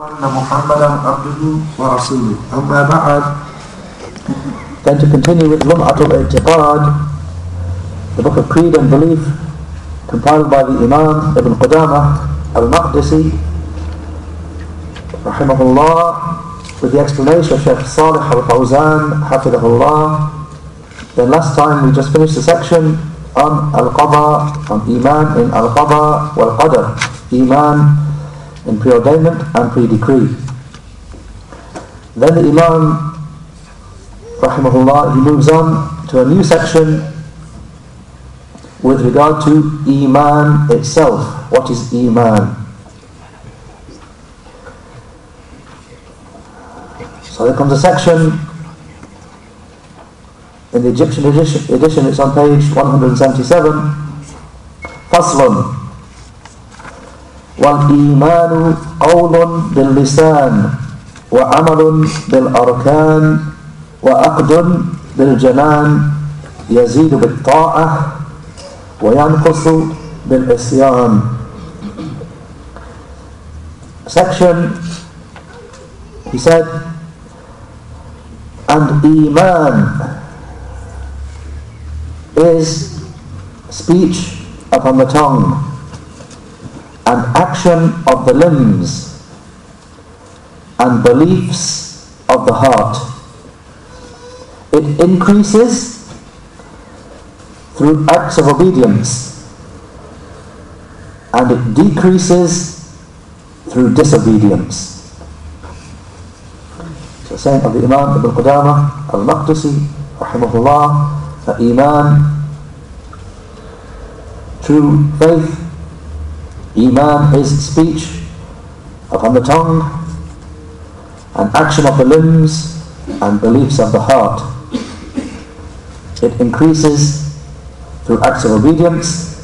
أن محمدا عبده ورسوله أما بعد Then to continue with Lum'atul I'tiqad, the book of Creed and Belief, compiled by the Imam Ibn Qudamah al-Maqdisi, rahimahullah, with the explanation of Shaykh Salih al-Fawzan, hafidahullah. Then last time we just finished the section on al-Qadha, on Iman in al-Qadha wal-Qadr, Iman in preordainment and pre-decree. Then the Imam, rahimahullah, he moves on to a new section with regard to Iman itself. What is Iman? So there comes a section in the Egyptian edition, edition it's on page 177. Faslun والإيمان قول باللسان وعمل بالأركان وعقد بالجنان يزيد بالطاعة وينقص بالعصيان. Section He said And Iman is speech upon the tongue. And action of the limbs and beliefs of the heart. It increases through acts of obedience and it decreases through disobedience. So saying of the Imam Ibn Qudamah al-Maqdisi rahimahullah that Iman true faith Iman is speech upon the tongue and action of the limbs and beliefs of the heart. It increases through acts of obedience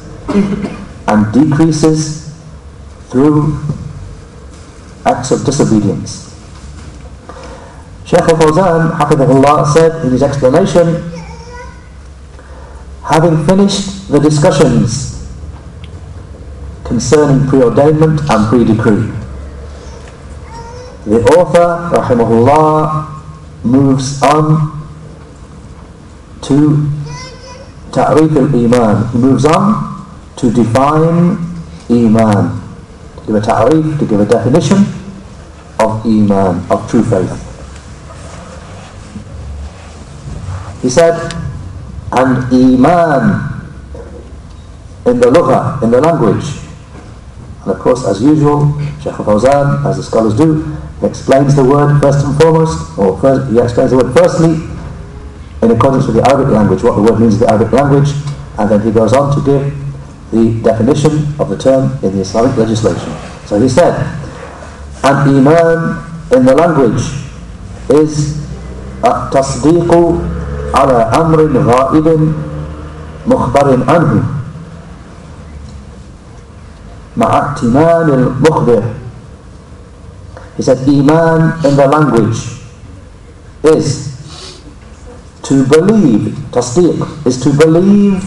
and decreases through acts of disobedience. Shaykh al-Fawzan, Hafidhullah, said in his explanation, having finished the discussions concerning preordainment and pre-decree. The author, rahimahullah, moves on to ta'rif al-iman. He moves on to define iman, to give a ta'rif, to give a definition of iman, of true faith. He said, and iman in the lugha, in the language, and of course, as usual, Shaykh Fawzan, as the scholars do, explains the word first and foremost, or first, he explains the word firstly in accordance with the Arabic language, what the word means in the Arabic language, and then he goes on to give the definition of the term in the Islamic legislation. So he said, an iman in the language is التصديق على أمر غائب مخبر عنه Ma'atiman al-mukhbir. He said, Iman in the language is to believe, tasdeeq, is to believe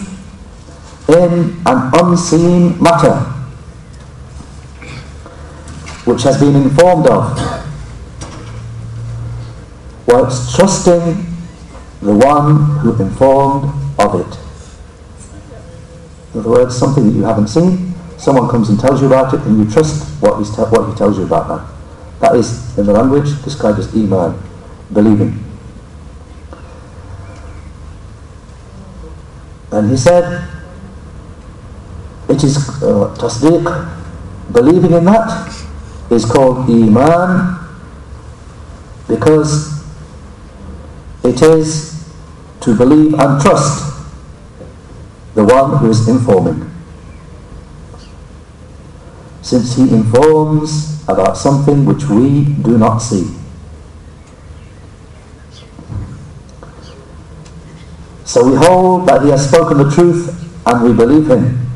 in an unseen matter which has been informed of. Whilst trusting the one who informed of it. In other words, something that you haven't seen, someone comes and tells you about it and you trust what, he's what he tells you about that. That is, in the language, described as iman, believing. And he said, it is uh, tasdeeq, believing in that is called iman because it is to believe and trust the one who is informing since he informs about something which we do not see. So we hold that he has spoken the truth and we believe him.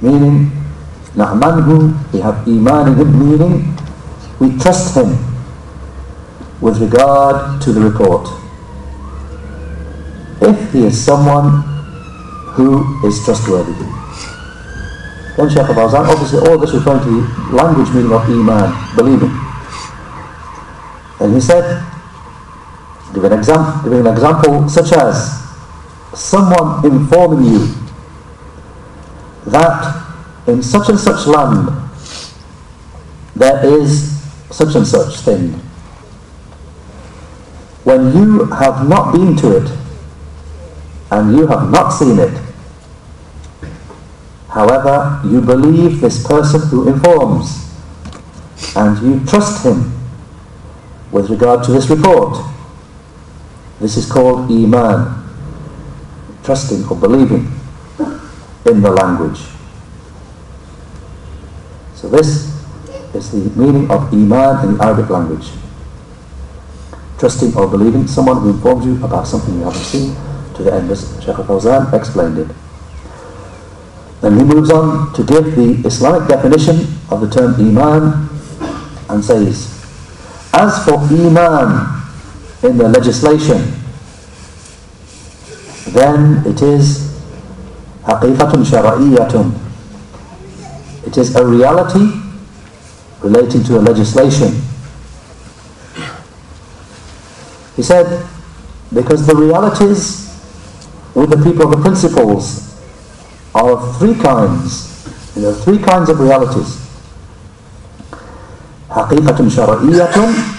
Meaning, na'manhu, we have iman in him, meaning we trust him with regard to the report. If he is someone who is trustworthy. Then Shaykh Fawzan, obviously all this referring to the language meaning of Iman, believing. And he said, giving an, example, giving an example such as someone informing you that in such and such land there is such and such thing. When you have not been to it and you have not seen it, however, you believe this person who informs and you trust him with regard to this report. This is called Iman, trusting or believing in the language. So this is the meaning of Iman in the Arabic language. Trusting or believing someone who informs you about something you haven't seen to the end as Shaykh al-Fawzan explained it. Then he moves on to give the Islamic definition of the term Iman and says, As for Iman in the legislation, then it is حقيقة شرعية it is a reality relating to a legislation. He said, because the realities with the people of the principles are of three kinds. There are three kinds of realities. حقيقة شرعية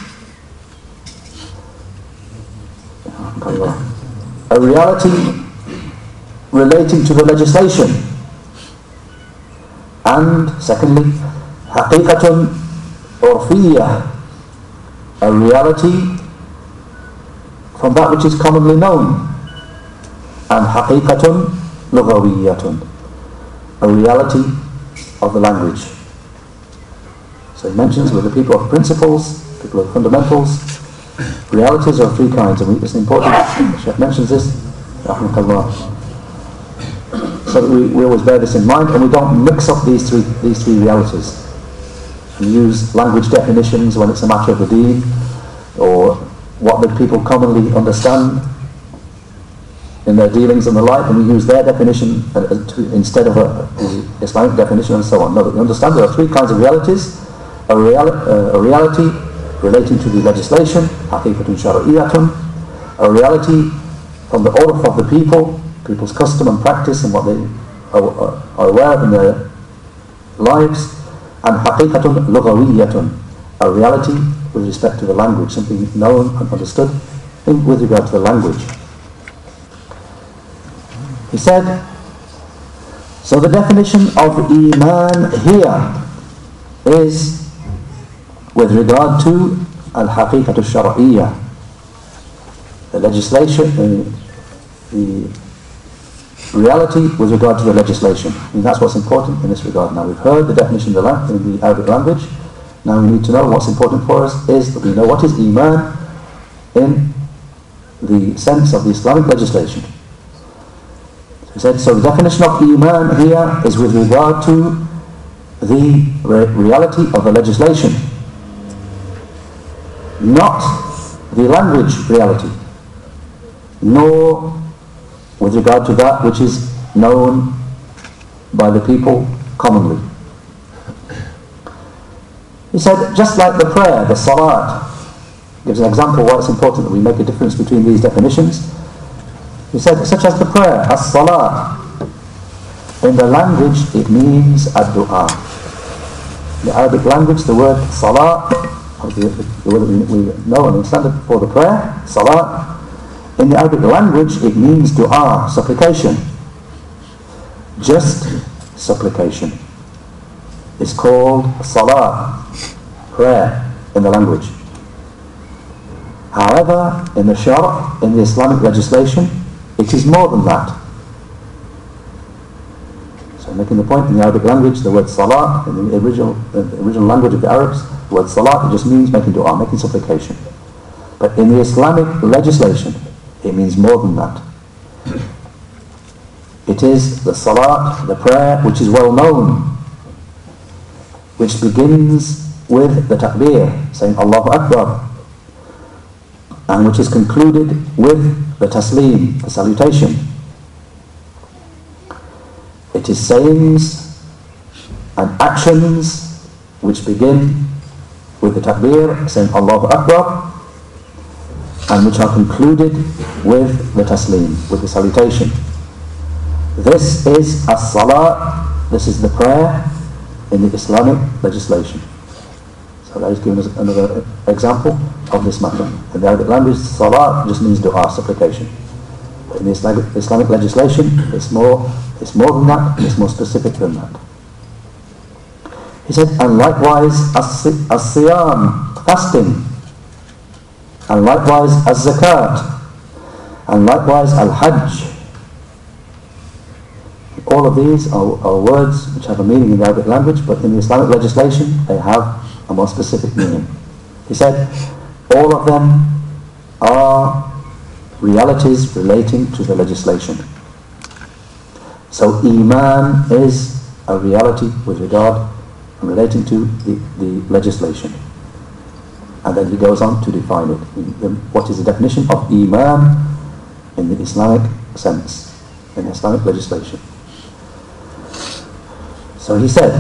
a reality relating to the legislation and secondly, حقيقة عرفية, a reality from that which is commonly known. And حقيقة لغوية, a reality of the language. So he mentions with the people of principles, people of fundamentals, realities are of three kinds, and it's important, Sheikh mentions this, so that we, we always bear this in mind and we don't mix up these three, these three realities. We use language definitions when it's a matter of the deen or what the people commonly understand in their dealings and the like, and we use their definition uh, uh, to, instead of a, the Islamic definition and so on. No, we understand there are three kinds of realities. A, uh, a reality relating to the legislation, haqiqatun shar'iyatun, a reality from the order of the people, people's custom and practice and what they are, are aware of in their lives, and haqiqatun lughawiyatun, a reality with respect to the language, something known and understood in, with regard to the language he said so the definition of iman here is with regard to al-haqiqatu al-shar'iyyah the legislation the reality with regard to the legislation. And that's what's important in this regard. Now we've heard the definition in the, in the Arabic language. Now we need to know what's important for us is that we know what is Iman in the sense of the Islamic legislation. He said, so the definition of Iman here is with regard to the re reality of the legislation, not the language reality, nor with regard to that which is known by the people commonly. He said, just like the prayer, the salat, gives an example why it's important that we make a difference between these definitions. He said, such as the prayer, as-salat, in the language it means ad-du'a. In the Arabic language, the word salat, the, the word we, know and understand for the prayer, salat, in the Arabic language, it means dua, supplication. Just supplication. It's called salah, prayer in the language. However, in the Shara, in the Islamic legislation, it is more than that. So I'm making the point, in the Arabic language, the word salah, in the original, the original language of the Arabs, the word salah, it just means making dua, making supplication. But in the Islamic legislation, it means more than that. It is the salat, the prayer, which is well known, which begins with the takbir, saying Allahu Akbar, and which is concluded with the taslim, the salutation. It is sayings and actions which begin with the takbir, saying Allahu Akbar, and which are concluded with the taslim, with the salutation. This is as-salat, this is the prayer in the Islamic legislation. So that is given us another example of this matter. In the Arabic language, salat just means dua, supplication. But in Islamic, Islamic legislation, it's more, it's more than that, it's more specific than that. He said, and likewise as-siyam, fasting, and likewise as-zakat, and likewise al-hajj. All of these are, are words which have a meaning in the Arabic language, but in the Islamic legislation they have a more specific meaning. He said, all of them are realities relating to the legislation. So Iman is a reality with regard and relating to the, the legislation. And then he goes on to define it. What is the definition of Iman in the Islamic sense, in Islamic legislation? So he said,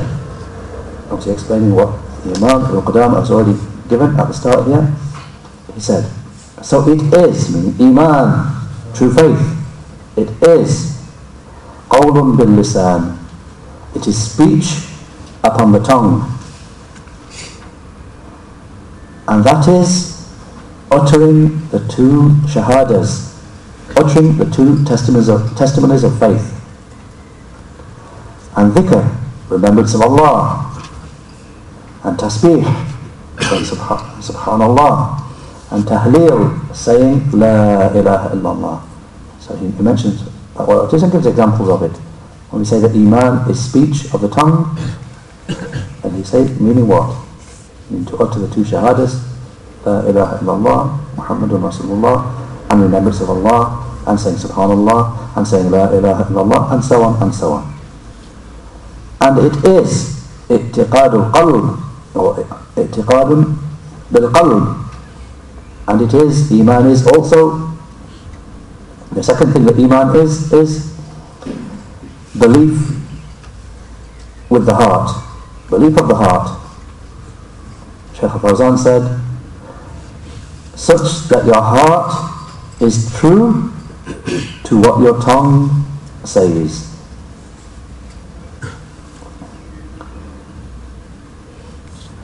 obviously explaining what the Imam al-Qudam has already given at the start here, he said, so it is, meaning Iman, true faith, it is qawlun bil lisan, it is speech upon the tongue. And that is uttering the two shahadas, uttering the two testimonies of, testimonies of faith. And dhikr, remembrance of Allah, and tasbih, subhanallah, and tahleel, saying la ilaha illallah. So he, he mentions, well, just gives examples of it. When we say that iman is speech of the tongue, and he said, meaning what? Meaning to utter the two shahadas, la ilaha illallah, Muhammadun Rasulullah, and remembrance of Allah, and saying subhanallah, and saying la ilaha illallah, and so on and so on. And it is i'tiqad al-qalb, or i'tiqad bil-qalb. And it is, iman is also, the second thing that iman is, is belief with the heart, belief of the heart. Shaykh Fawzan said, such that your heart is true to what your tongue says.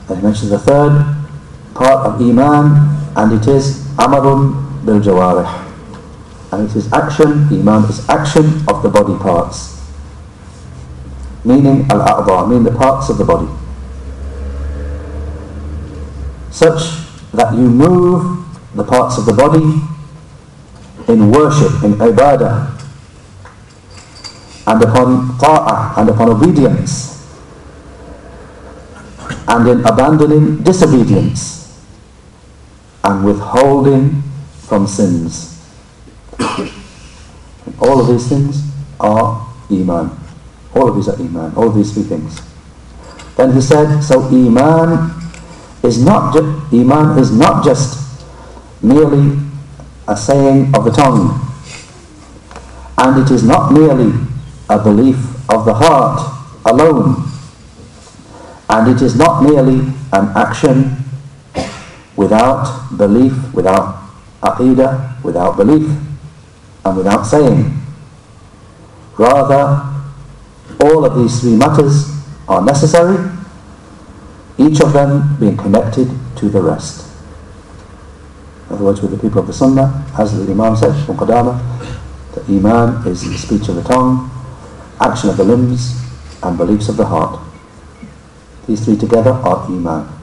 And he the third part of Iman, and it is Amalun bil Jawarih. And it is action, Iman is action of the body parts. Meaning Al-A'dha, meaning the parts of the body. Such that you move the parts of the body in worship, in ibadah, and upon ta'ah, and upon obedience and in abandoning disobedience and withholding from sins. all of these things are Iman. All of these are Iman. All of these three things. Then he said, so Iman is not Iman is not just merely a saying of the tongue, and it is not merely a belief of the heart alone. And it is not merely an action without belief, without aqidah, without belief, and without saying. Rather, all of these three matters are necessary, each of them being connected to the rest. In other words, with the people of the Sunnah, as the Imam said, from Qadama, the Iman is the speech of the tongue, action of the limbs, and beliefs of the heart. These three together are Iman.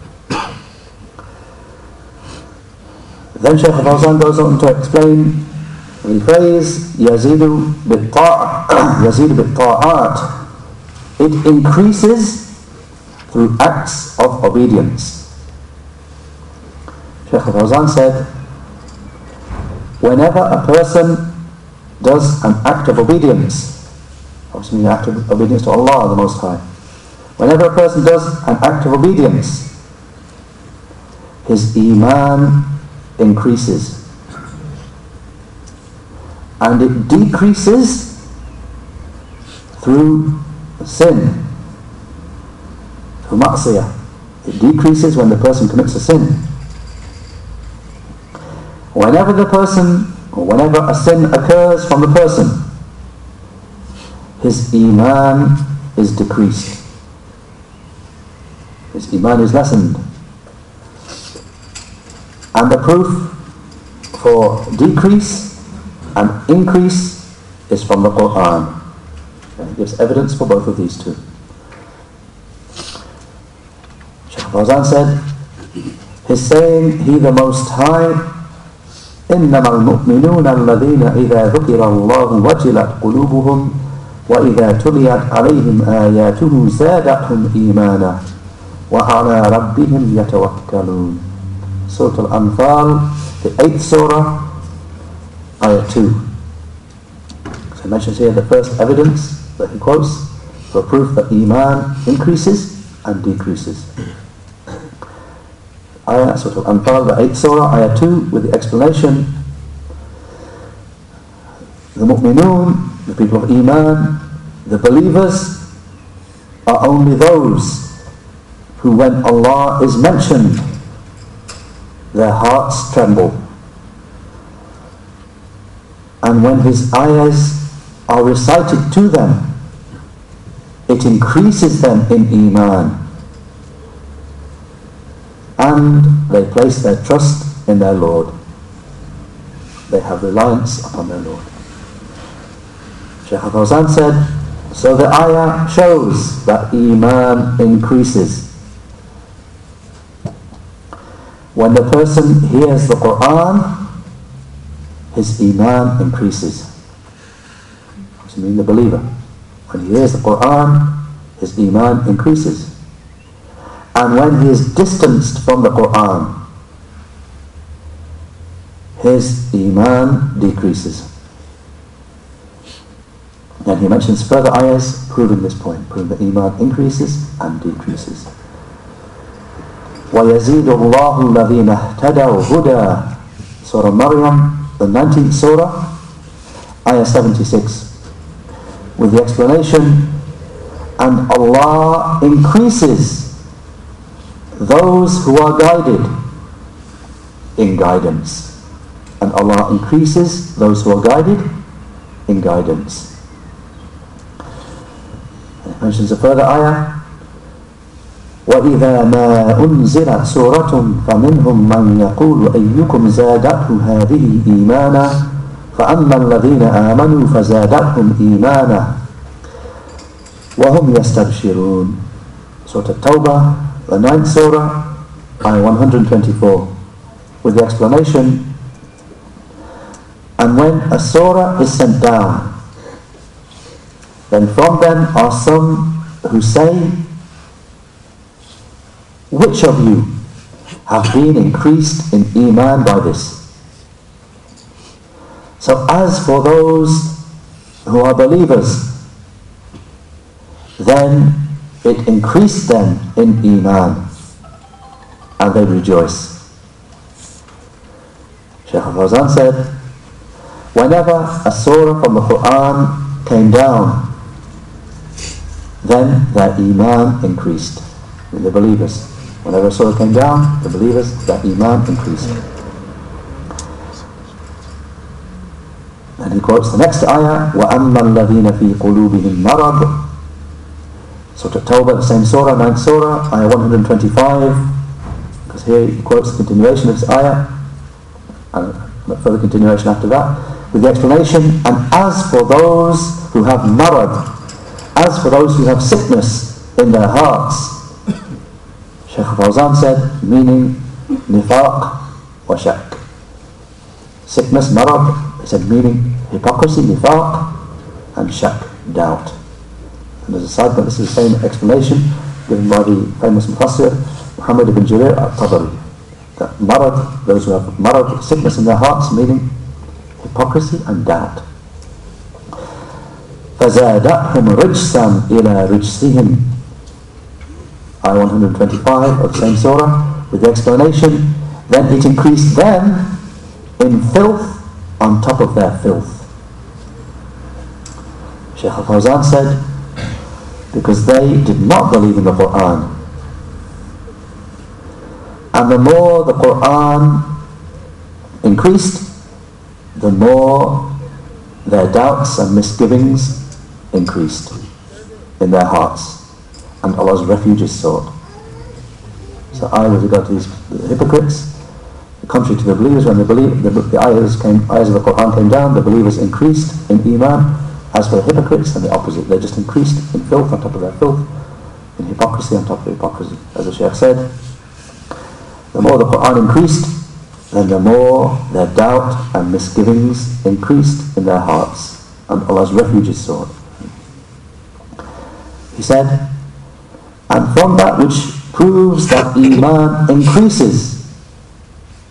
Then Shaykh Fawzan goes on to explain phrase Yazidu Yazidu bit-ta'at. It increases through acts of obedience. Shaykh Fawzan said, whenever a person does an act of obedience, obviously an act of obedience to Allah the Most High, Whenever a person does an act of obedience, his iman increases. And it decreases through sin. through ma'siyah. It decreases when the person commits a sin. Whenever the person, or whenever a sin occurs from the person, his iman is decreased. His iman is lessened. And the proof for decrease and increase is from the Quran. And it gives evidence for both of these two. Shaykh Fawzan said, his saying, He the Most High, إنما المؤمنون الذين إذا ذكر الله وجلت قلوبهم وإذا تليت عليهم آياته زادتهم إيمانا وعلى ربهم يتوكلون Surah Al-Anfal, the 8th Surah, Ayah 2. So he mentions here the first evidence that he quotes for proof that Iman increases and decreases. Ayah, Surah Al-Anfal, the 8th Surah, Ayah 2, with the explanation. The mu'minun, the people of Iman, the believers, are only those who when Allah is mentioned, their hearts tremble. And when His ayahs are recited to them, it increases them in Iman and they place their trust in their Lord. They have reliance upon their Lord. Shaykh Al-Fawzan said, so the ayah shows that Iman increases. When the person hears the Quran, his Iman increases. What mean the believer? When he hears the Quran, his Iman increases and when he is distanced from the Quran, his iman decreases. And he mentions further ayahs proving this point, proving that iman increases and decreases. وَيَزِيدُ اللَّهُ الَّذِينَ اهْتَدَوْا هُدَى Surah Maryam, the 19th Surah, ayah 76, with the explanation, and Allah increases those who are guided in guidance. And Allah increases those who are guided in guidance. And mentions a further ayah. وإذا ما أنزلت سورة فمنهم من يقول أيكم زادته هذه إيمانا فأما الذين آمنوا فزادتهم إيمانا وهم يستبشرون. سورة التوبة the ninth surah, ayah 124, with the explanation, and when a surah is sent down, then from them are some who say, which of you have been increased in Iman by this? So as for those who are believers, then it increased them in Iman and they rejoice. Shaykh al-Fawzan said, whenever a surah from the Quran came down, then their Iman increased in the believers. Whenever a surah came down, the believers, their Iman increased. And he quotes the next ayah, وَأَمَّا الَّذِينَ فِي قُلُوبِهِمْ مَرَضٍ Surah Tawbah, the same surah, 9th surah, ayah 125, because here he quotes the continuation of this ayah, and a further continuation after that, with the explanation, and as for those who have marad, as for those who have sickness in their hearts, Shaykh Fawzan said, meaning nifaq wa shak. Sickness, marad, he said meaning hypocrisy, nifaq, and shak, doubt. And as a side note, this is the same explanation given by the famous Mufassir Muhammad ibn Jarir al-Tabari. That marad, those who have marad, sickness in their hearts, meaning hypocrisy and doubt. فَزَادَتْهُمْ رِجْسًا إِلَى رِجْسِهِمْ Ayah 125 of the same surah, with the explanation, then it increased them in filth on top of their filth. Shaykh al-Fawzan said, because they did not believe in the Quran. And the more the Qur'an increased, the more their doubts and misgivings increased in their hearts and Allah's refuge is sought. So I, with regard to these the hypocrites, contrary to the believers, when the, the, the ayahs, came, ayahs of the Quran came down, the believers increased in Iman. As for the hypocrites, and the opposite, they just increased in filth on top of their filth, in hypocrisy on top of hypocrisy. As the Shaykh said, the more the Quran increased, then the more their doubt and misgivings increased in their hearts, and Allah's refuge is sought. He said, and from that which proves that Iman increases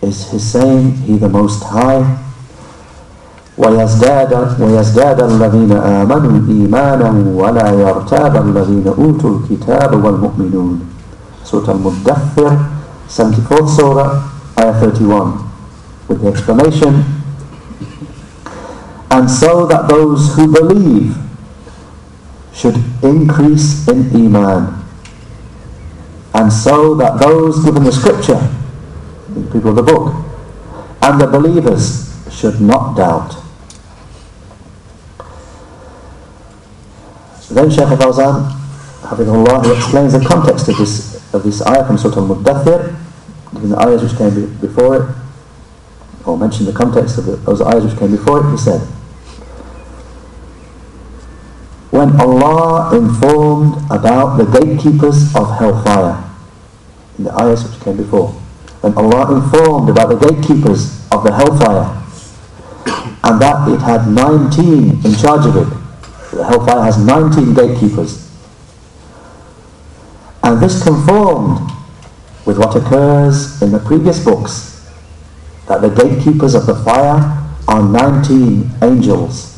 is his saying, He the Most High, ويزداد, ويزداد الذين آمنوا إيمانا ولا يرتاب الذين أوتوا الكتاب والمؤمنون Surah Al-Muddathir 74th Surah Ayah 31 with the explanation and so that those who believe should increase in Iman and so that those given the scripture the people of the book and the believers should not doubt. Then Shaykh al-Fawzan Allah, he explains the context of this of this ayah from Surah Al-Muddathir in the ayahs which came before it, or mentioned the context of the, those ayahs which came before it, he said, when Allah informed about the gatekeepers of hellfire, in the ayahs which came before, when Allah informed about the gatekeepers of the hellfire, and that it had 19 in charge of it, the hellfire has 19 gatekeepers, and this conformed with what occurs in the previous books. That the gatekeepers of the fire are 19 angels.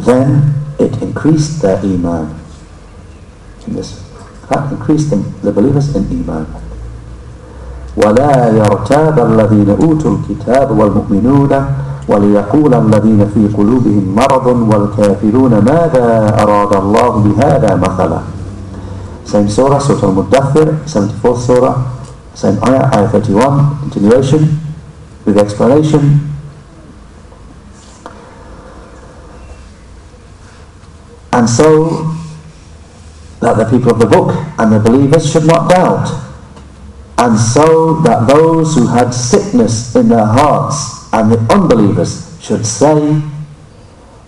Then it increased their iman. This that increased them, the believers in iman. ولا يرتاب الذين أوتوا الكتاب والمؤمنون وليقول الذين في قلوبهم مرض والكافرون ماذا أراد الله بهذا مثلا same surah, Surah Al-Muddathir, 74th surah, same ayah, ayah 31, continuation, with explanation. And so, that the people of the book and the believers should not doubt. And so that those who had sickness in their hearts and the unbelievers should say,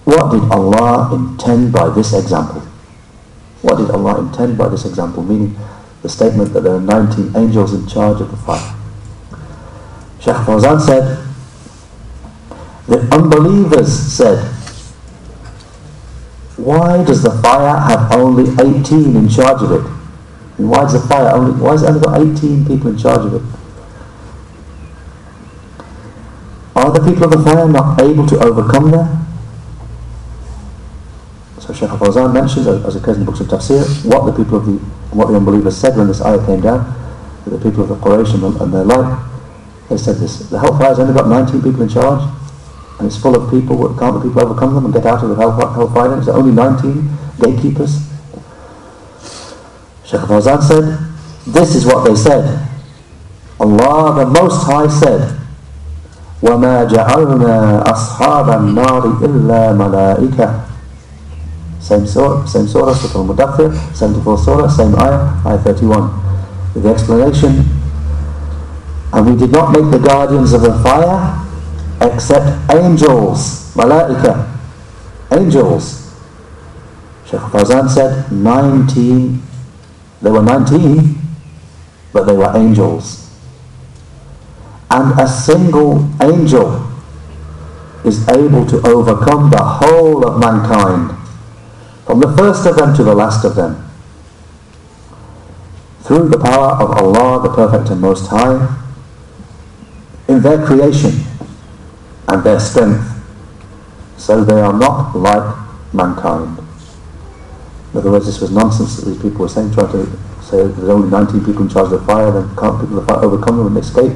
what did Allah intend by this example? What did Allah intend by this example? Meaning the statement that there are 19 angels in charge of the fire. Shaykh Fawzan said, the unbelievers said, why does the fire have only 18 in charge of it? And why does the fire only, why has it only got 18 people in charge of it? Are the people of the fire not able to overcome them? So Shaykh al-Fawzan mentions, as occurs in the books of Tafsir, what the people of the, what the unbelievers said when this ayah came down, that the people of the Quraysh and, their like, they said this, the hellfire's only got 19 people in charge, and it's full of people, can't the people overcome them and get out of the hellfire? Is there only 19 gatekeepers? Shaykh al-Fawzan said, this is what they said. Allah the Most High said, وَمَا جَعَلْنَا أَصْحَابَ النَّارِ إِلَّا مَلَائِكَةً same surah, same surah, Surah Al-Mudathir, 74th surah, same ayah, ayah 31. With the explanation, and we did not make the guardians of the fire except angels, malaika, angels. Shaykh Fawzan said 19, there were 19, but they were angels. And a single angel is able to overcome the whole of mankind from the first of them to the last of them. Through the power of Allah, the Perfect and Most High, in their creation and their strength, so they are not like mankind. In other words, this was nonsense that these people were saying, trying to say there's only 19 people in charge of the fire, then can't people the fire overcome them and escape?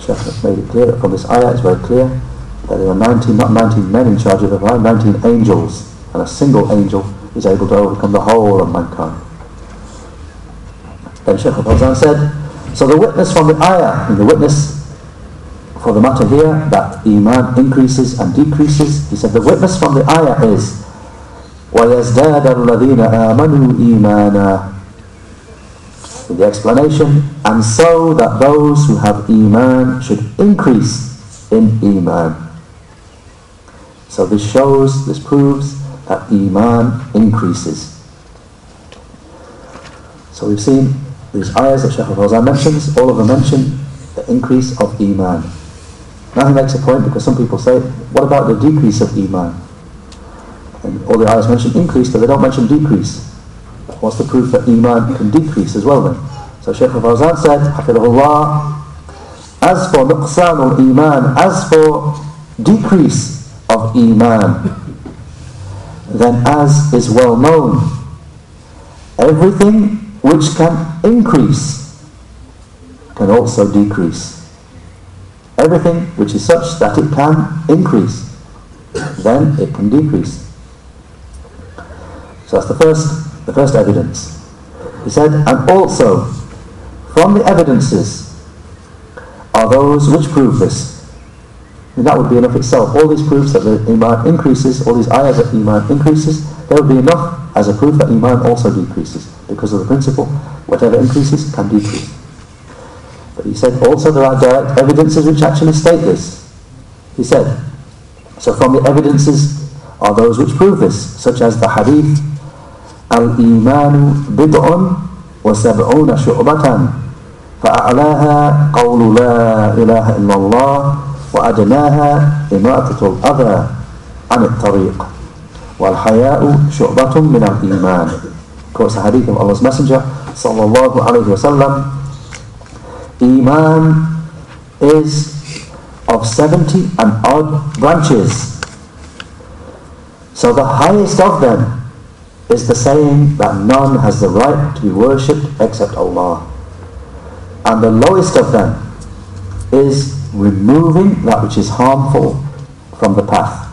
Shaykh made it clear from this ayah it's very clear that there are 19, not 19 men in charge of the fire, 19 angels and a single angel is able to overcome the whole of mankind. Then Shaykh al-Fawzan said, so the witness from the ayah, and the witness for the matter here, that iman increases and decreases, he said the witness from the ayah is, وَيَزْدَادَ الَّذِينَ آمَنُوا إِيمَانًا With the explanation, and so that those who have iman should increase in iman. So this shows, this proves that iman increases. So we've seen these ayahs that Shaykh al-Fawzan mentions, all of them mention the increase of Iman. Now he makes a point because some people say, what about the decrease of Iman? And all the ayahs mention increase, but they don't mention decrease. What's the proof that Iman can decrease as well then? So Shaykh al-Fawzan said, as for nuqsan iman as for decrease of Iman, then as is well known, everything which can increase can also decrease. Everything which is such that it can increase, then it can decrease. So that's the first, the first evidence. He said, and also from the evidences are those which prove this. And that would be enough itself. All these proofs that the Iman increases, all these ayahs that Iman increases, there would be enough as a proof that Iman also decreases. Because of the principle, whatever increases can decrease. But he said also there are direct evidences which actually state this. He said, so from the evidences are those which prove this, such as the hadith, Al-Imanu bid'un wa sab'una shu'batan فأعلاها قول لا إله إلا الله وأدناها إماتة الأذى عن الطريق والحياء شعبة من الإيمان quotes the hadith of Allah's Messenger sallallahu alayhi wa sallam Iman is of 70 and odd branches. So the highest of them is the saying that none has the right to be worshipped except Allah. And the lowest of them is removing that which is harmful from the path.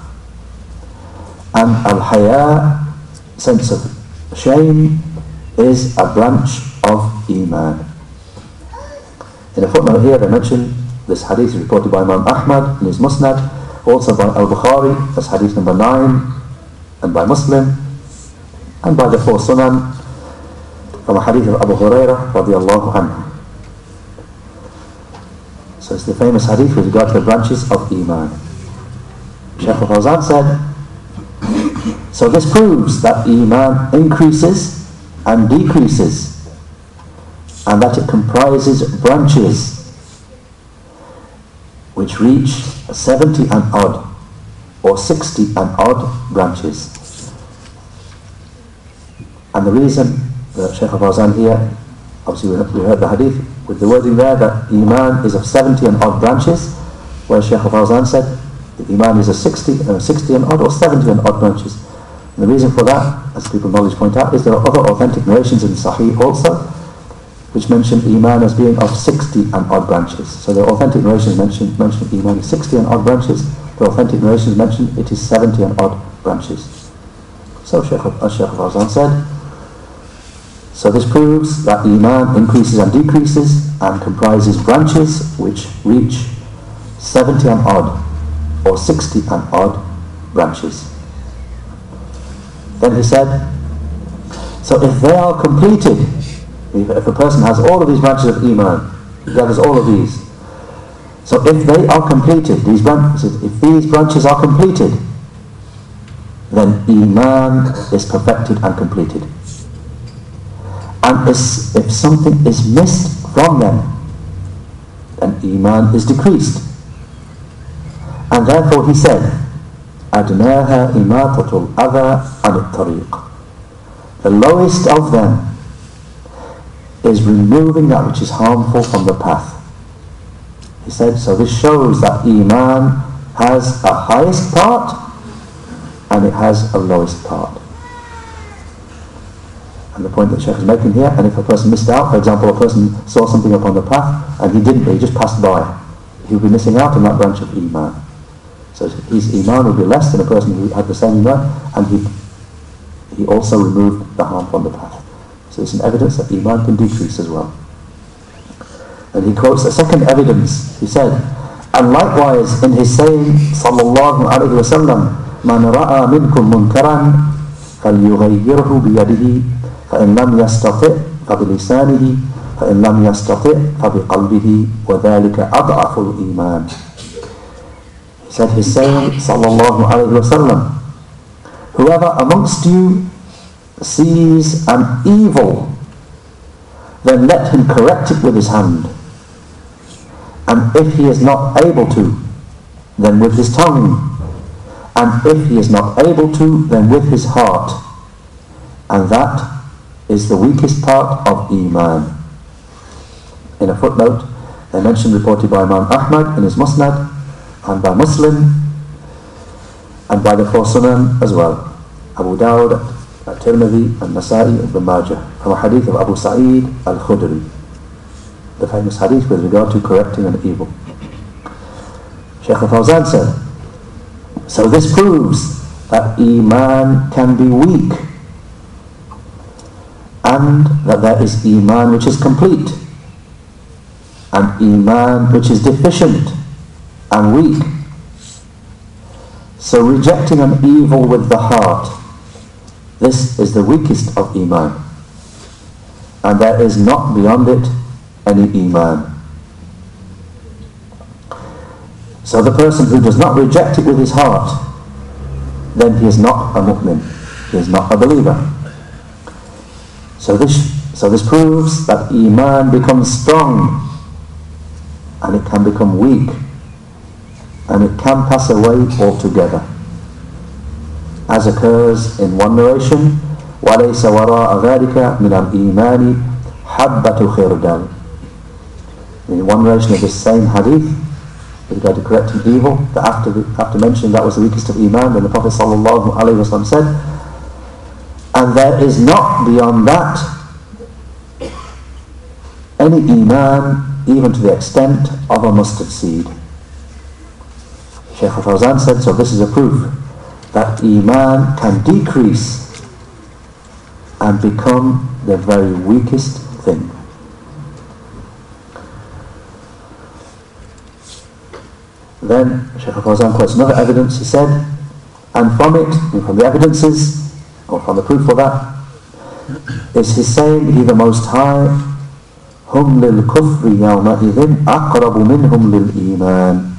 And al-haya sense of Shame is a branch of Iman. In a footnote here, they mention this hadith is reported by Imam Ahmad in his Musnad, also by Al-Bukhari, as hadith number 9, and by Muslim, and by the four Sunan, from a hadith of Abu Hurairah radiallahu anhu. So it's the famous hadith with regard to the branches of Iman. Shaykh al-Fawzan said, so this proves that Iman increases and decreases and that it comprises branches which reach 70 and odd or 60 and odd branches. And the reason that Shaykh al-Fawzan here, obviously we heard the hadith with the wording there that Iman is of 70 and odd branches, where Shaykh al-Fawzan said that Iman is of 60, uh, 60 and odd or 70 and odd branches. And the reason for that, as people knowledge point out, is there are other authentic narrations in Sahih also, which mention Iman as being of 60 and odd branches. So the authentic narrations mention, mention Iman as 60 and odd branches. The authentic narrations mention it is 70 and odd branches. So Shaykh, Shaykh Fawzan said, so this proves that Iman increases and decreases and comprises branches which reach 70 and odd or 60 and odd branches. Then he said, so if they are completed, if, if a person has all of these branches of Iman, he gathers all of these. So if they are completed, these branches, if these branches are completed, then Iman is perfected and completed. And if something is missed from them, then Iman is decreased. And therefore he said, أدناها إماطة الأذى عن الطريق The lowest of them is removing that which is harmful from the path. He said, so this shows that Iman has a highest part and it has a lowest part. And the point that Sheikh is making here, and if a person missed out, for example, a person saw something upon the path and he didn't, he just passed by, he would be missing out on that branch of Iman. So his iman would be less than a person who had the same iman, and he, he also removed the harm from the path. So it's an evidence that Iman can decrease as well. And he quotes a second evidence. He said, and likewise in his saying, sallallahu alayhi wa sallam, من رأى منكم منكرا فليغيره بيده فإن لم يستطع فبلسانه فإن لم يستطع فبقلبه وذلك أضعف الإيمان He said his saying sallallahu alayhi wa sallam Whoever amongst you sees an evil then let him correct it with his hand. And if he is not able to then with his tongue. And if he is not able to then with his heart. And that is the weakest part of Iman. In a footnote, they mention reported by Imam Ahmad in his Musnad, and by Muslim, and by the four Sunan as well. Abu Dawud, At-Tirmidhi, and Nasa'i, Ibn Majah, from a hadith of Abu Sa'id al-Khudri, the famous hadith with regard to correcting an evil. Shaykh al-Fawzan said, so this proves that Iman can be weak and that there is Iman which is complete and Iman which is deficient and weak. So rejecting an evil with the heart, this is the weakest of Iman. And there is not beyond it any Iman. So the person who does not reject it with his heart, then he is not a mu'min. He is not a believer. So this, so this proves that Iman becomes strong and it can become weak and it can pass away altogether as occurs in one narration وَلَيْسَ وَرَاءَ ذَلِكَ مِنَ الْإِيمَانِ حَبَّةُ خِرْدَلٍ in one narration of this same hadith with regard to correcting evil that after, the, after mentioning that was the weakest of Iman then the Prophet ﷺ said and there is not beyond that any Iman even to the extent of a mustard seed. Shaykh al-Fawzan said, so this is a proof that Iman can decrease and become the very weakest thing. Then Shaykh al-Fawzan quotes another evidence, he said, and from it, and from the evidences, or from the proof for that, is his saying, He the Most High هم للكفر يومئذ أقرب منهم للإيمان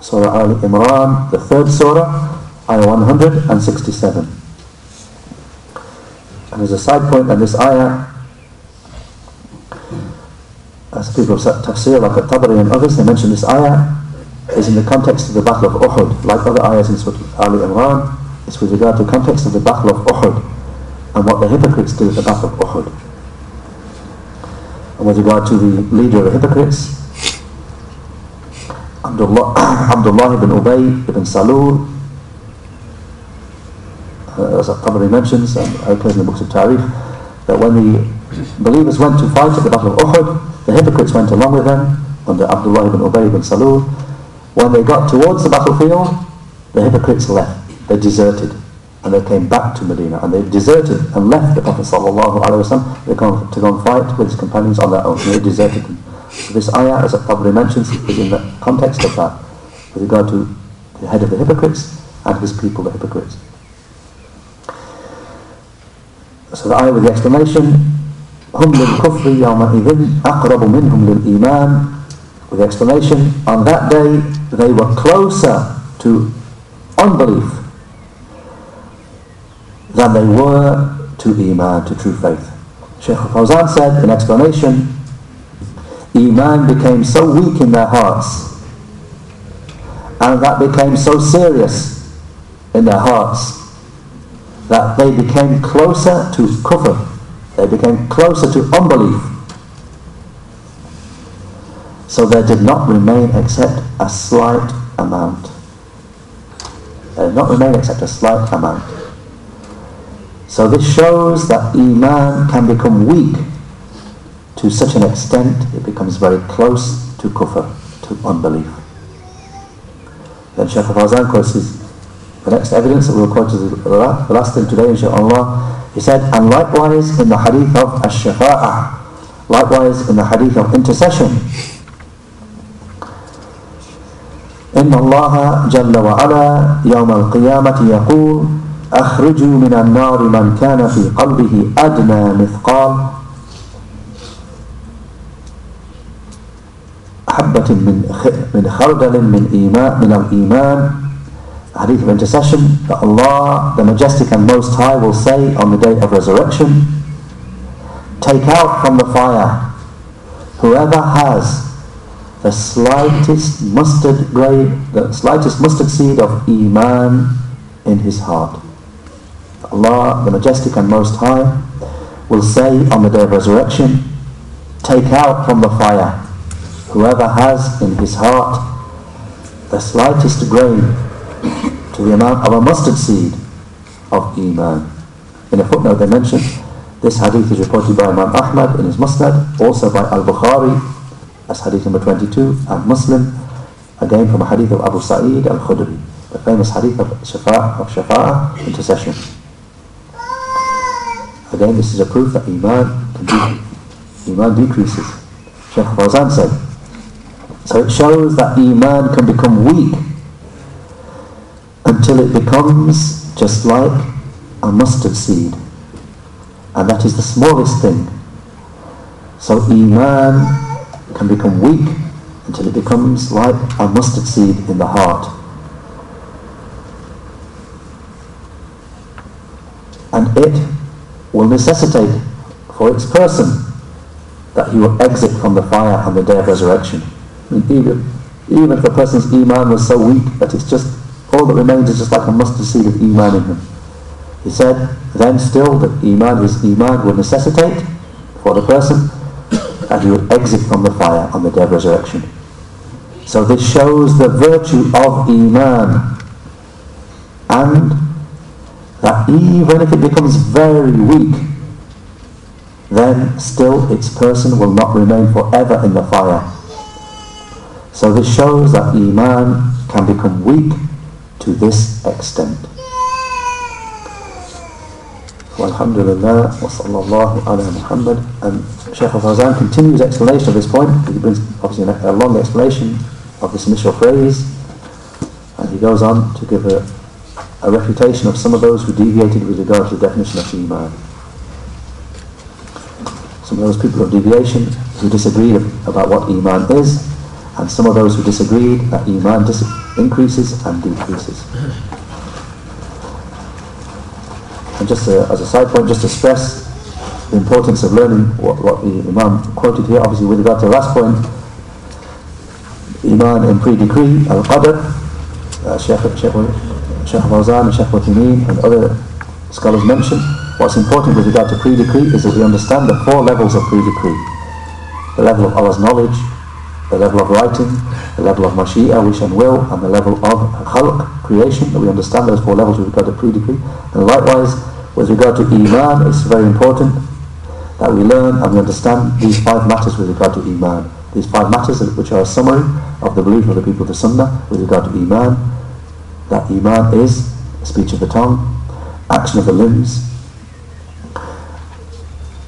Surah Al Imran, the third surah, ayah 167. And as a side point on this ayah, as people of tafsir like At-Tabari and others, they mention this ayah is in the context of the Battle of Uhud. Like other ayahs in Surah Al Imran, it's with regard to the context of the Battle of Uhud and what the hypocrites did at the Battle of Uhud And with regard to the leader of the hypocrites, Abdullah, Abdullah ibn Ubay ibn Salul, Uh, as Tabari mentions, and occurs in the books of Tarikh, that when the believers went to fight at the Battle of Uhud, the hypocrites went along with them under Abdullah ibn Ubay ibn Salul. When they got towards the battlefield, the hypocrites left. They deserted and they came back to Medina and they deserted and left the Prophet sallallahu alaihi wasallam to go and fight with his companions on their own. And they deserted them. So this ayah, as Tabari mentions, is in the context of that with regard to the head of the hypocrites and his people, the hypocrites. So the ayah with the explanation, هم للكفر يومئذ أقرب منهم للإيمان with the explanation, on that day they were closer to unbelief than they were to Iman, to true faith. Sheikh Fawzan said in explanation, Iman became so weak in their hearts and that became so serious in their hearts that they became closer to kufr, they became closer to unbelief. So there did not remain except a slight amount. There did not remain except a slight amount. So this shows that Iman can become weak to such an extent it becomes very close to kufr, to unbelief. Then Shaykh Fawzan quotes the next evidence that we'll quote is the last thing today, inshaAllah. He said, and likewise in the hadith of ash-shafa'ah, likewise in the hadith of intercession, إن الله جل وعلا يوم القيامة يقول أخرجوا من النار من كان في قلبه أدنى مثقال حبة من خردل من إيمان من الإيمان hadith of intercession that Allah, the Majestic and Most High, will say on the day of resurrection, Take out from the fire whoever has the slightest mustard grain, the slightest mustard seed of Iman in his heart. Allah, the Majestic and Most High, will say on the day of resurrection, Take out from the fire whoever has in his heart the slightest grain to the amount of a mustard seed of Iman. In a footnote they mention, this hadith is reported by Imam Ahmad in his Musnad, also by Al-Bukhari as hadith number 22, and Muslim, again from a hadith of Abu Sa'id al-Khudri, the famous hadith of Shafa'ah, of Shafa'ah, intercession. Again, this is a proof that Iman, de- Iman decreases. Shaykh Fawzan said, so it shows that Iman can become weak until it becomes just like a mustard seed. And that is the smallest thing. So Iman can become weak until it becomes like a mustard seed in the heart. And it will necessitate for its person that he will exit from the fire on the day of resurrection. I mean, even, even if the person's iman was so weak that it's just that remains is just like a mustard seed of iman in him. He said, then still that iman, his iman would necessitate for the person that he would exit from the fire on the day of resurrection. So this shows the virtue of iman and that even if it becomes very weak, then still its person will not remain forever in the fire. So this shows that Iman can become weak to this extent. Alhamdulillah wa sallallahu ala Muhammad and Shaykh al-Fawzan continues explanation of this point. He brings obviously a long explanation of this initial phrase and he goes on to give a, a refutation of some of those who deviated with regard to the definition of Iman. Some of those people of deviation who disagreed about what Iman is and some of those who disagreed that Iman dis- increases and decreases. And just a, as a side point, just to stress the importance of learning what, what the Imam quoted here, obviously with regard to the last point, Iman in pre-decree, Al-Qadr, uh, Sheikh, Sheikh, Sheikh Fawzan and Sheikh Uthaymin and other scholars mentioned, what's important with regard to pre-decree is that we understand the four levels of pre-decree. The level of Allah's knowledge, the level of writing, the level of mashia, wish and will, and the level of khalq, creation, that we understand those four levels with regard to pre-decree. And likewise, with regard to iman, it's very important that we learn and we understand these five matters with regard to iman. These five matters which are a summary of the belief of the people of the sunnah with regard to iman, that iman is speech of the tongue, action of the limbs,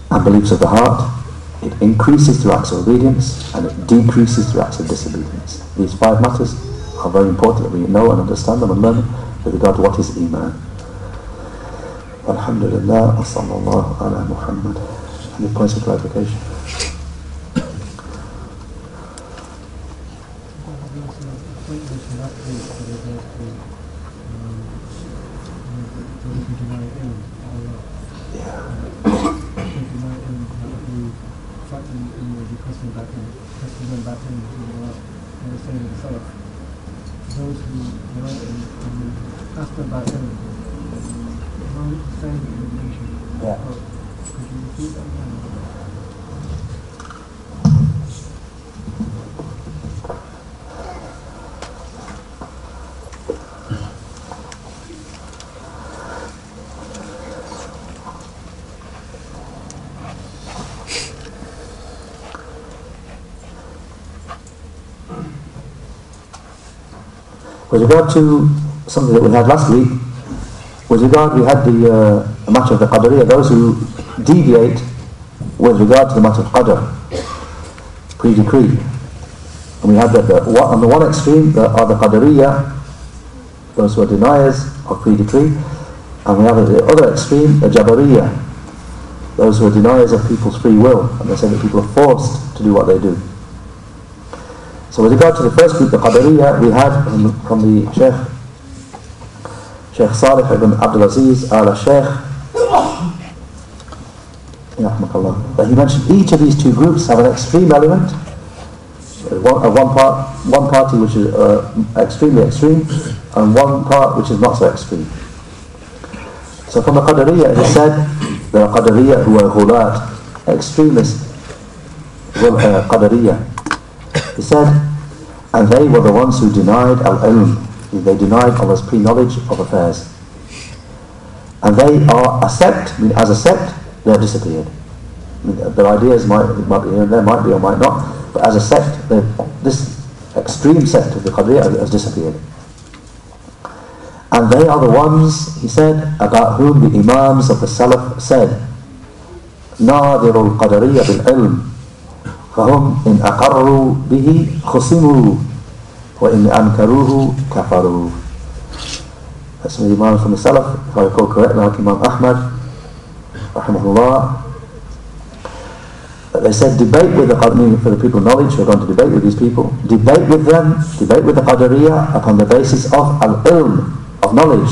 and beliefs of the heart, it increases through acts of obedience and it decreases through acts of disobedience. These five matters are very important that we know and understand them and learn with regard to what is Iman. Alhamdulillah, sallallahu ala Muhammad. Any points of clarification? evidence of those who know and who asked With regard to something that we had last week, with regard, we had the uh, matter of the Qadariyah, those who deviate with regard to the matter of Qadr, pre-decree. And we had that the, on the one extreme the, are the Qadariyah, those who are deniers of pre-decree, and we have at the other extreme the Jabariyah, those who are deniers of people's free will, and they say that people are forced to do what they do. So with regard to the first group, the Qadariyah, we had from, the Sheikh Sheikh Salih ibn Abdul Aziz al Sheikh that he mentioned each of these two groups have an extreme element. One, uh, one part one party which is uh, extremely extreme and one part which is not so extreme. So from the Qadariyah he said the Qadariyah who are ghulat extremist uh, Qadariyah he said and they were the ones who denied al-ilm they denied Allah's pre-knowledge of affairs. And they are a sect, I mean, as a sect, they have disappeared. I mean, their ideas might, might be here and there, might be or might not, but as a sect, this extreme sect of the Qadiriyah has disappeared. And they are the ones, he said, about whom the Imams of the Salaf said, ناظر القدرية بالعلم فهم إن أقروا به خصموا وَإِنْ أَنْكَرُوهُ كَفَرُوا the Salaf, if I recall correctly, like Imam Ahmad, rahimahullah, they said debate with the Qadri for the people knowledge who are going to debate with these people, debate with them, debate with the Qadariyah upon the basis of al-ilm, of knowledge.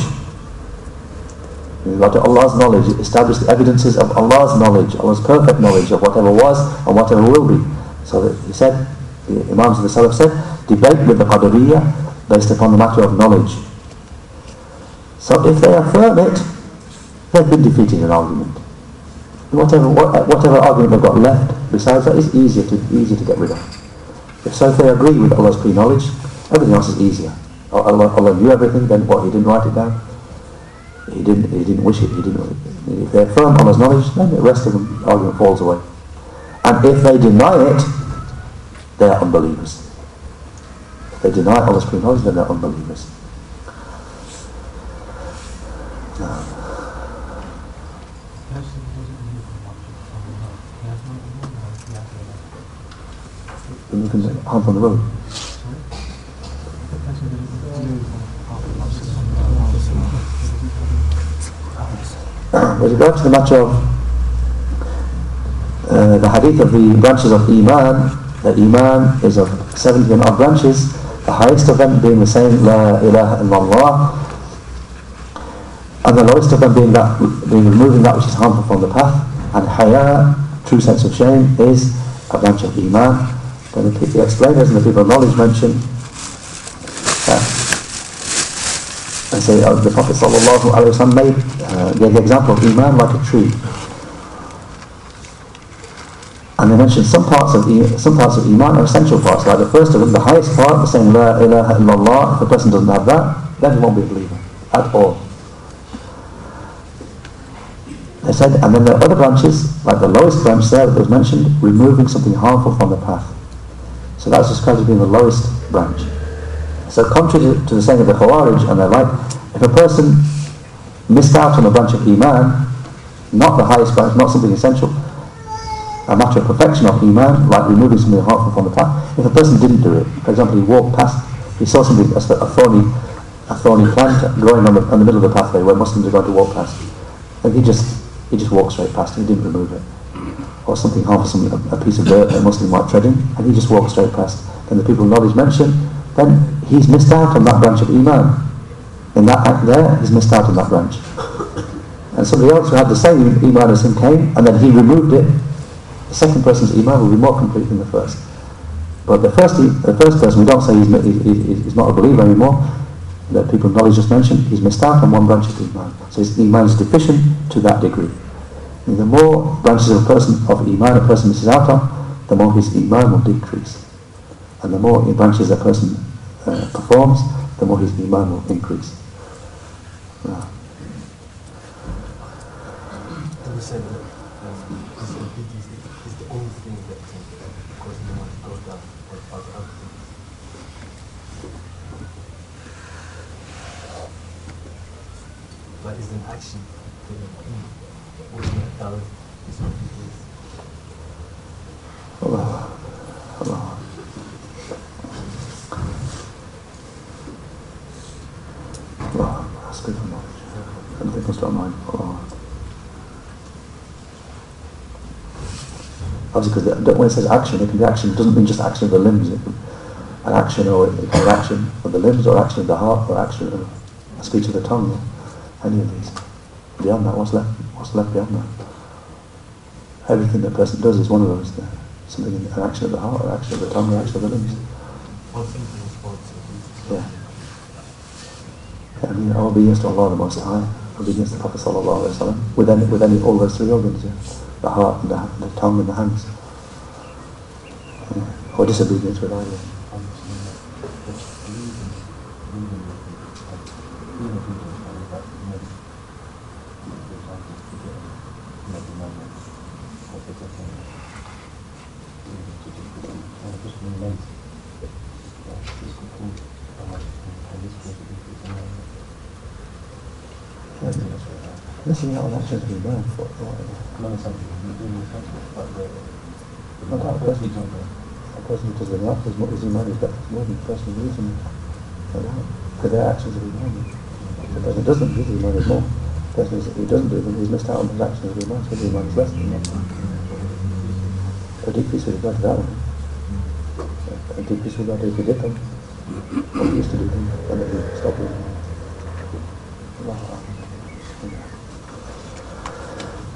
To Allah's knowledge, establish the evidences of Allah's knowledge, Allah's perfect knowledge of whatever was and whatever will be. So he said, the Imams of the Salaf said, debate with the Qadariyah based upon the matter of knowledge. So if they affirm it, they've been defeated in argument. Whatever, uh, whatever argument they've got left, besides that, is easier to, easier to get rid of. If so, if they agree with Allah's pre-knowledge, everything else is easier. Allah, Allah knew everything, then what, He didn't write it down? He didn't, he didn't wish it, he didn't, if they affirm Allah's knowledge, then the rest of the argument falls away. And if they deny it, they are unbelievers. They deny Allah's pre-knowledge, then they're unbelievers. You can on the road. With regard to the matter of uh, the hadith of the branches of Iman, that Iman is of 70 and odd branches, the highest of them being the saying La ilaha illallah. And the lowest of them being that being removing that which is harmful from the path. And haya, true sense of shame, is a branch of iman. Then the, the explainers and the people of knowledge mention that and say uh, the Prophet sallallahu alaihi wasallam made uh, gave the example of iman like a tree. And they mentioned some parts of some parts of Iman are essential parts, like the first of them, the highest part, the saying La ilaha illallah, if a person doesn't have that, then he won't be a believer at all. They said, and then the other branches, like the lowest branch there that was mentioned, removing something harmful from the path. So that's described as being the lowest branch. So contrary to the saying of the Khawarij and their like, if a person missed out on a branch of Iman, not the highest branch, not something essential, a matter of perfection of Iman, like removing something harmful from the path. If a person didn't do it, for example, he walked past, he saw something, a, a thorny, a thorny plant growing on the, on the middle of the pathway where Muslims are going to walk past, and he just, he just walked straight past, he didn't remove it. Or something harmful, a, a piece of dirt that a Muslim might tread in, and he just walked straight past. Then the people of knowledge mention, then he's missed out on that branch of Iman. In that act there, he's missed out on that branch. And somebody else who had the same Iman as him came, and then he removed it, the second person's iman will be more complete than the first. But the first, the first person, we don't say he's, he, he's not a believer anymore. That people of knowledge just mentioned, he's missed out on one branch of iman. So his iman is deficient to that degree. And the more branches of a person of iman a person misses out on, the more his iman will decrease. And the more branches a person performs, the more his iman will increase. Yeah. that is an action. What you have done is what it is. Allah. Allah. Allah. That's good for knowledge. Anything comes to our mind. Allah. Obviously, because when it says action, it can be action. It doesn't mean just action of the limbs. It can, an action or it can be action of the limbs or action of the heart or action of a speech of the tongue or any of these. Beyond that, what's left? What's left beyond that? Everything that person does is one of those. There. Something an action of the heart or action of the tongue or action of the limbs. One thing to. Yeah. yeah. I mean, obedience to Allah the Most High, obedience to Prophet Sallallahu Alaihi Wasallam, with any, with any, all those three organs, yeah. The heart and the, the tongue and the hands. Yeah. Or disobedience with either. For something, you do something, but the, No doubt, the person you don't know. A person who does the enough is more, his iman is better, more than the person. No doubt. Because their actions. The person doesn't do the iman is more. The person who doesn't do them, he's missed out on his actions of iman, so the is less than that. A decrease with regard to that one. A decrease with regard to if he did them, or used to do them, and then he stopped doing.